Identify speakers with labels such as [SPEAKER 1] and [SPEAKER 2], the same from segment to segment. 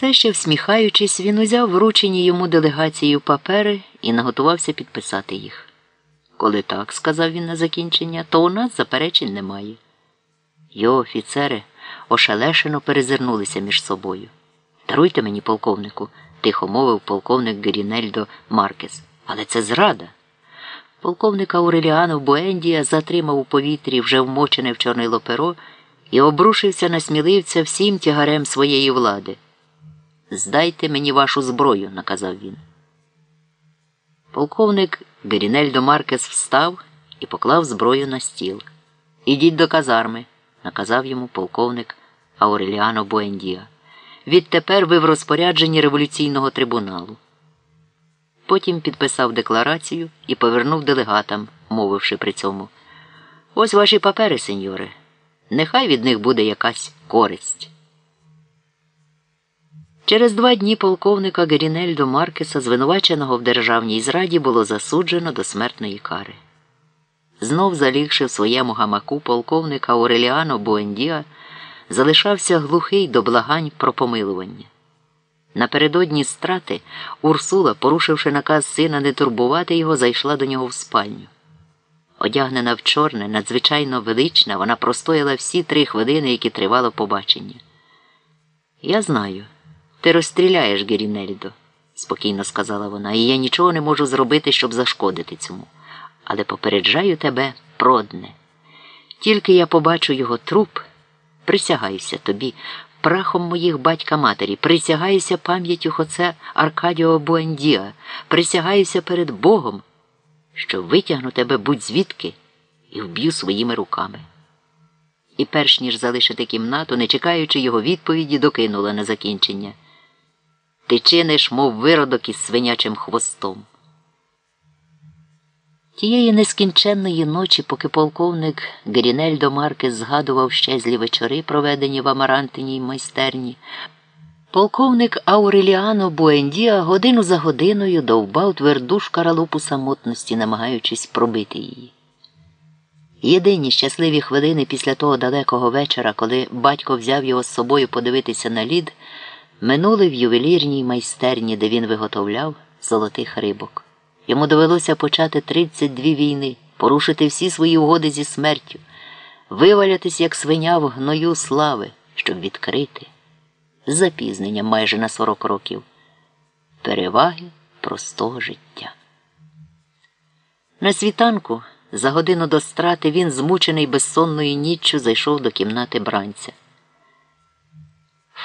[SPEAKER 1] Все ще всміхаючись, він узяв вручені йому делегацією папери і наготувався підписати їх. Коли так, сказав він на закінчення, то у нас заперечень немає. Його офіцери ошелешено перезирнулися між собою. Даруйте мені, полковнику, тихо мовив полковник Герінельдо Маркес. Але це зрада. Полковника Ауреліано Буендія затримав у повітрі вже вмочене в чорнило перо і обрушився на сміливця всім тягарем своєї влади. Здайте мені вашу зброю, наказав він. Полковник Герінельдо Маркес встав і поклав зброю на стіл. Ідіть до казарми, наказав йому полковник Ауреліано Буендія. Відтепер ви в розпорядженні революційного трибуналу. Потім підписав декларацію і повернув делегатам, мовивши при цьому. Ось ваші папери, сеньори. Нехай від них буде якась користь. Через два дні полковника Герінельдо Маркеса, звинуваченого в державній зраді, було засуджено до смертної кари. Знов залігши в своєму гамаку полковника Ореліано Буендіа, залишався глухий до благань про помилування. Напередодні страти Урсула, порушивши наказ сина не турбувати його, зайшла до нього в спальню. Одягнена в чорне, надзвичайно велична, вона простояла всі три хвилини, які тривало побачення. Я знаю, ти розстріляєш Герінельдо, спокійно сказала вона, і я нічого не можу зробити, щоб зашкодити цьому. Але попереджаю тебе, продне. Тільки я побачу його труп, присягаюся тобі, прахом моїх батька матері, присягаюся пам'яттю хоце Аркадіо Буендіа, присягаюся перед Богом, що витягну тебе будь звідки і вб'ю своїми руками. І перш ніж залишити кімнату, не чекаючи його відповіді, докинула на закінчення. Ти чиниш, мов виродок із свинячим хвостом. Тієї нескінченної ночі, поки полковник Герінельдо Маркес згадував щезлі вечори, проведені в Амарантиній майстерні, полковник Ауреліано Буендіа годину за годиною довбав тверду шкаралупу самотності, намагаючись пробити її. Єдині щасливі хвилини після того далекого вечора, коли батько взяв його з собою подивитися на лід, минули в ювелірній майстерні, де він виготовляв золотих рибок. Йому довелося почати 32 війни, порушити всі свої угоди зі смертю, вивалятись, як свиня в гною слави, щоб відкрити з запізненням майже на 40 років переваги простого життя. На світанку, за годину до страти, він, змучений безсонною ніччю, зайшов до кімнати бранця.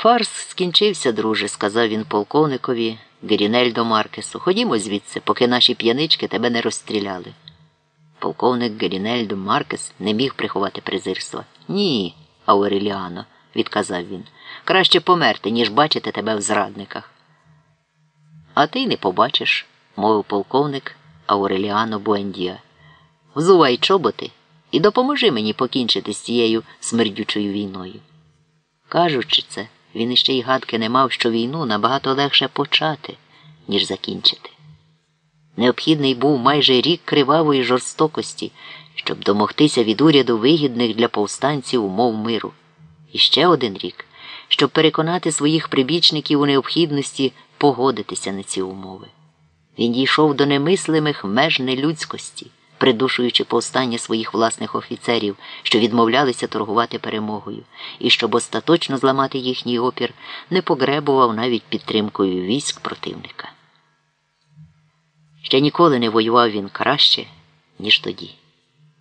[SPEAKER 1] Фарс скінчився, друже, сказав він полковникові Герінельдо Маркесу. Ходімо звідси, поки наші п'янички тебе не розстріляли. Полковник Герінельдо Маркес не міг приховати презирства. Ні, Ауреліано, відказав він. Краще померти, ніж бачити тебе в зрадниках. А ти не побачиш, мовив полковник Ауреліано Буендія. Взувай чоботи і допоможи мені покінчити з цією смердючою війною. Кажучи це, він іще й гадки не мав, що війну набагато легше почати, ніж закінчити. Необхідний був майже рік кривавої жорстокості, щоб домогтися від уряду вигідних для повстанців умов миру. І ще один рік, щоб переконати своїх прибічників у необхідності погодитися на ці умови. Він дійшов до немислимих меж нелюдськості придушуючи повстання своїх власних офіцерів, що відмовлялися торгувати перемогою, і щоб остаточно зламати їхній опір, не погребував навіть підтримкою військ противника. Ще ніколи не воював він краще, ніж тоді.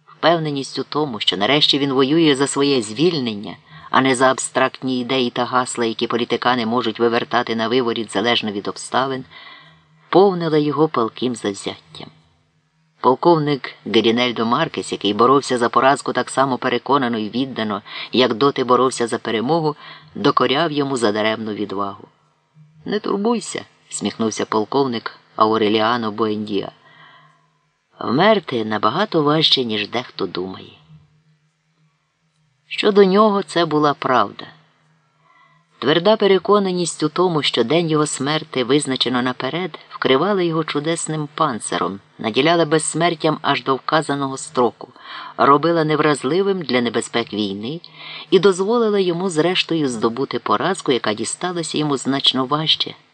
[SPEAKER 1] Впевненість у тому, що нарешті він воює за своє звільнення, а не за абстрактні ідеї та гасла, які політикани можуть вивертати на виворіт залежно від обставин, повнила його палким завзяттям. Полковник Герінельдо Маркес, який боровся за поразку так само переконано і віддано, як доти боровся за перемогу, докоряв йому задаремну відвагу. Не турбуйся, сміхнувся полковник Ауреліано Буендія. Вмерти набагато важче, ніж дехто думає. Щодо нього це була правда. Тверда переконаність у тому, що день його смерти визначено наперед, вкривала його чудесним панциром, наділяла безсмертям аж до вказаного строку, робила невразливим для небезпек війни і дозволила йому, зрештою, здобути поразку, яка дісталася йому значно важче,